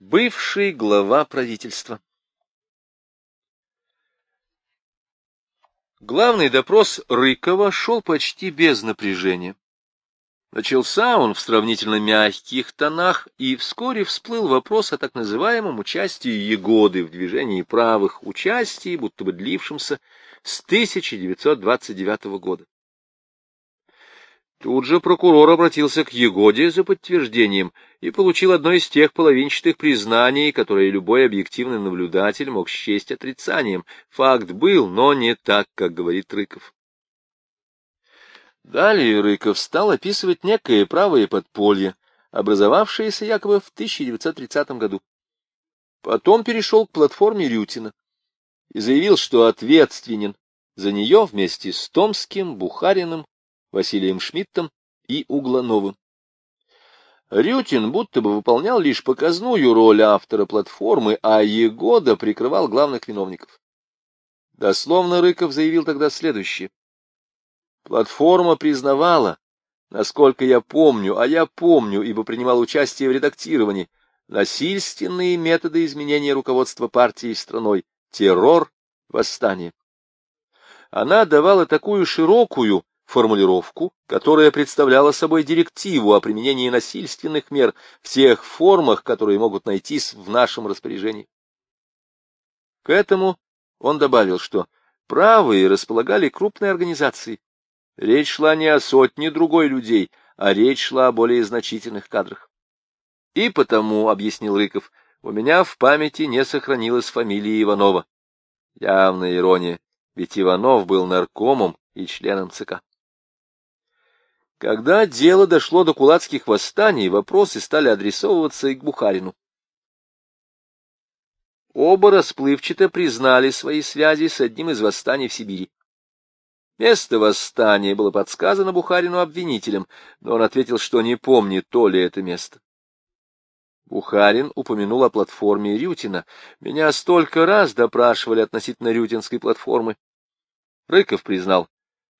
Бывший глава правительства Главный допрос Рыкова шел почти без напряжения. Начался он в сравнительно мягких тонах, и вскоре всплыл вопрос о так называемом участии Егоды в движении правых, участии, будто бы длившемся с 1929 года. Тут же прокурор обратился к Егоде за подтверждением и получил одно из тех половинчатых признаний, которые любой объективный наблюдатель мог счесть отрицанием. Факт был, но не так, как говорит Рыков. Далее Рыков стал описывать некое правое подполье, образовавшееся якобы в 1930 году. Потом перешел к платформе Рютина и заявил, что ответственен за нее вместе с Томским, Бухариным, Василием Шмидтом и Углановым. Рютин будто бы выполнял лишь показную роль автора платформы, а Егода прикрывал главных виновников. Дословно Рыков заявил тогда следующее. Платформа признавала, насколько я помню, а я помню, ибо принимал участие в редактировании, насильственные методы изменения руководства партией страной, террор, восстание. Она давала такую широкую, формулировку, которая представляла собой директиву о применении насильственных мер в тех формах, которые могут найтись в нашем распоряжении. К этому он добавил, что правые располагали крупной организацией. Речь шла не о сотне другой людей, а речь шла о более значительных кадрах. И потому, — объяснил Рыков, — у меня в памяти не сохранилась фамилия Иванова. Явная ирония, ведь Иванов был наркомом и членом ЦК. Когда дело дошло до кулацких восстаний, вопросы стали адресовываться и к Бухарину. Оба расплывчато признали свои связи с одним из восстаний в Сибири. Место восстания было подсказано Бухарину обвинителем, но он ответил, что не помнит, то ли это место. Бухарин упомянул о платформе Рютина. Меня столько раз допрашивали относительно рютинской платформы. Рыков признал,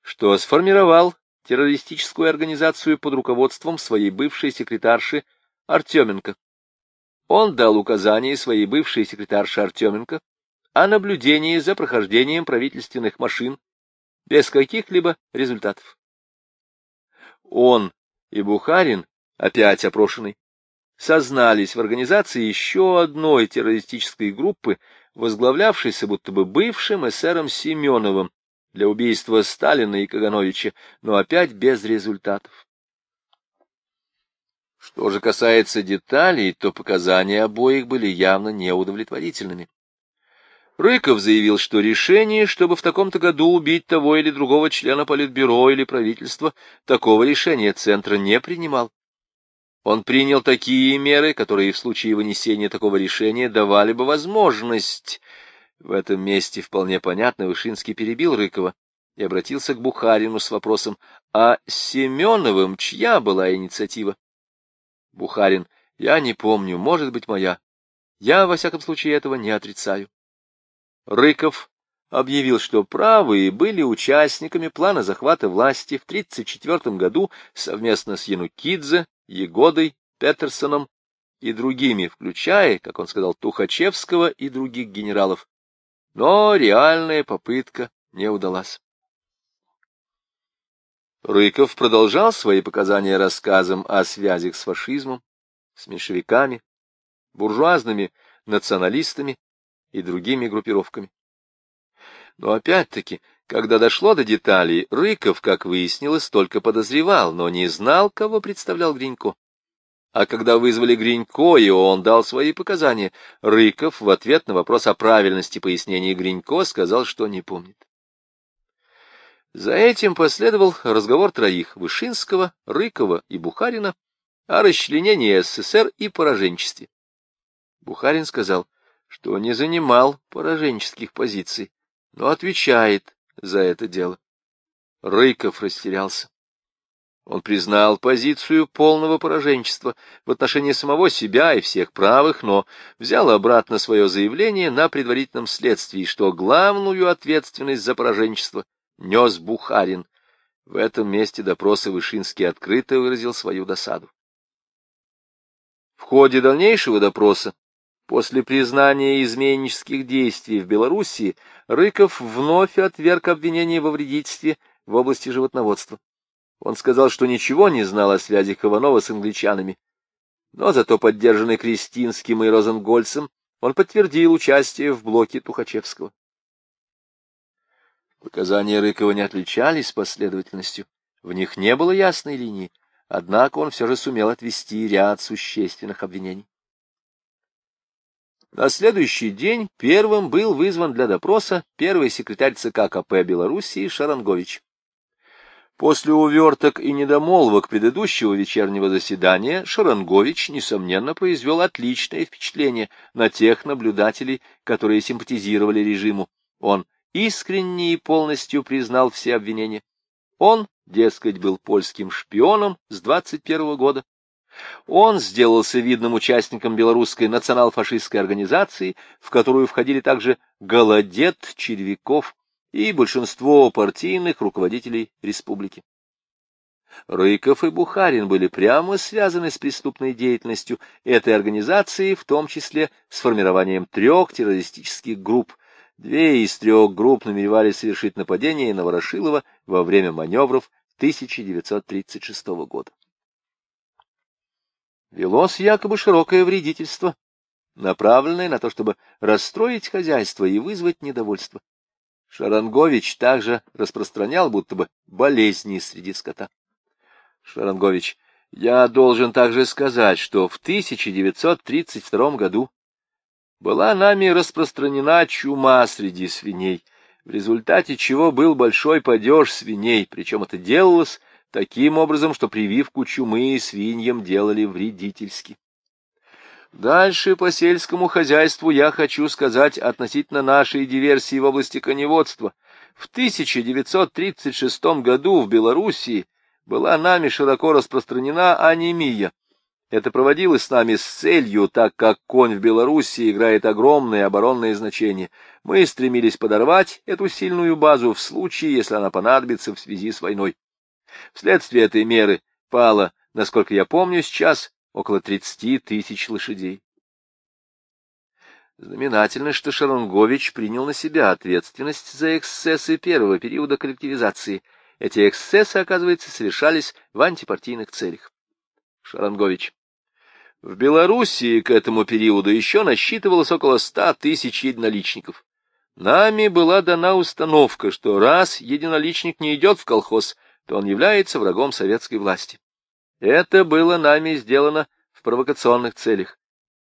что сформировал террористическую организацию под руководством своей бывшей секретарши Артеменко. Он дал указание своей бывшей секретарше Артеменко о наблюдении за прохождением правительственных машин без каких-либо результатов. Он и Бухарин, опять опрошенный, сознались в организации еще одной террористической группы, возглавлявшейся будто бы бывшим эсером Семеновым, для убийства Сталина и Кагановича, но опять без результатов. Что же касается деталей, то показания обоих были явно неудовлетворительными. Рыков заявил, что решение, чтобы в таком-то году убить того или другого члена Политбюро или правительства, такого решения Центра не принимал. Он принял такие меры, которые в случае вынесения такого решения давали бы возможность в этом месте вполне понятно Вышинский перебил Рыкова и обратился к Бухарину с вопросом, а Семеновым чья была инициатива? Бухарин, я не помню, может быть, моя. Я, во всяком случае, этого не отрицаю. Рыков объявил, что правые были участниками плана захвата власти в 1934 году совместно с Янукидзе, Егодой, Петерсоном и другими, включая, как он сказал, Тухачевского и других генералов но реальная попытка не удалась. Рыков продолжал свои показания рассказом о связях с фашизмом, с меньшевиками, буржуазными националистами и другими группировками. Но опять-таки, когда дошло до деталей, Рыков, как выяснилось, только подозревал, но не знал, кого представлял Гринько. А когда вызвали Гринько, и он дал свои показания, Рыков в ответ на вопрос о правильности пояснений Гринько сказал, что не помнит. За этим последовал разговор троих — Вышинского, Рыкова и Бухарина о расчленении СССР и пораженчестве. Бухарин сказал, что не занимал пораженческих позиций, но отвечает за это дело. Рыков растерялся. Он признал позицию полного пораженчества в отношении самого себя и всех правых, но взял обратно свое заявление на предварительном следствии, что главную ответственность за пораженчество нес Бухарин. В этом месте допроса Вышинский открыто выразил свою досаду. В ходе дальнейшего допроса После признания изменнических действий в Белоруссии Рыков вновь отверг обвинение во вредительстве в области животноводства. Он сказал, что ничего не знал о связях Иванова с англичанами, но зато поддержанный Кристинским и Розенгольцем, он подтвердил участие в блоке Тухачевского. Показания Рыкова не отличались последовательностью, в них не было ясной линии, однако он все же сумел отвести ряд существенных обвинений. На следующий день первым был вызван для допроса первый секретарь ЦК КП Белоруссии Шарангович. После уверток и недомолвок предыдущего вечернего заседания Шарангович, несомненно, произвел отличное впечатление на тех наблюдателей, которые симпатизировали режиму. Он искренне и полностью признал все обвинения. Он, дескать, был польским шпионом с 21 года. Он сделался видным участником белорусской национал-фашистской организации, в которую входили также Голодет, Червяков, и большинство партийных руководителей республики. Рыков и Бухарин были прямо связаны с преступной деятельностью этой организации, в том числе с формированием трех террористических групп. Две из трех групп намеревались совершить нападение на Ворошилова во время маневров 1936 года. Велось якобы широкое вредительство, направленное на то, чтобы расстроить хозяйство и вызвать недовольство. Шарангович также распространял будто бы болезни среди скота. Шарангович, я должен также сказать, что в 1932 году была нами распространена чума среди свиней, в результате чего был большой падеж свиней, причем это делалось таким образом, что прививку чумы свиньям делали вредительски. Дальше по сельскому хозяйству я хочу сказать относительно нашей диверсии в области коневодства. В 1936 году в Белоруссии была нами широко распространена анемия. Это проводилось с нами с целью, так как конь в Белоруссии играет огромное оборонное значение. Мы стремились подорвать эту сильную базу в случае, если она понадобится в связи с войной. Вследствие этой меры пало, насколько я помню сейчас, около 30 тысяч лошадей. Знаменательно, что Шаронгович принял на себя ответственность за эксцессы первого периода коллективизации. Эти эксцессы, оказывается, совершались в антипартийных целях. Шаронгович. В Белоруссии к этому периоду еще насчитывалось около ста тысяч единоличников. Нами была дана установка, что раз единоличник не идет в колхоз, то он является врагом советской власти. Это было нами сделано в провокационных целях.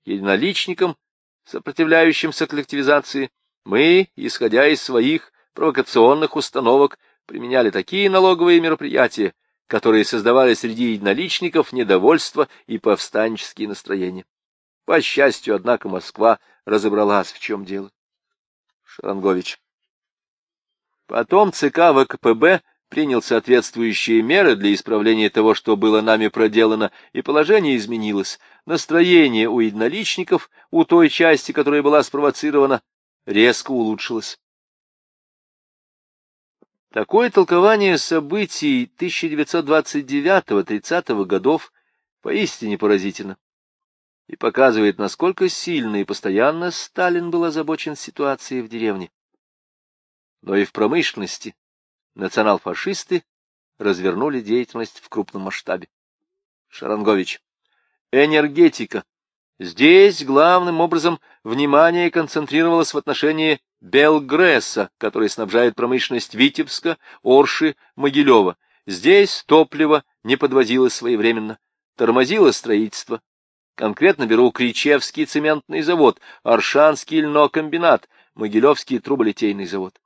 Единоличникам, сопротивляющимся коллективизации, мы, исходя из своих провокационных установок, применяли такие налоговые мероприятия, которые создавали среди единоличников недовольство и повстанческие настроения. По счастью, однако, Москва разобралась, в чем дело. Шарангович. Потом ЦК ВКПБ принял соответствующие меры для исправления того, что было нами проделано, и положение изменилось. Настроение у единоличников, у той части, которая была спровоцирована, резко улучшилось. Такое толкование событий 1929-30 годов поистине поразительно и показывает, насколько сильно и постоянно Сталин был озабочен ситуацией в деревне. Но и в промышленности национал-фашисты развернули деятельность в крупном масштабе. Шарангович. Энергетика. Здесь главным образом внимание концентрировалось в отношении Белгресса, который снабжает промышленность Витебска, Орши, Могилева. Здесь топливо не подвозилось своевременно, тормозило строительство. Конкретно беру Кричевский цементный завод, Аршанский льнокомбинат, Могилевский труболитейный завод.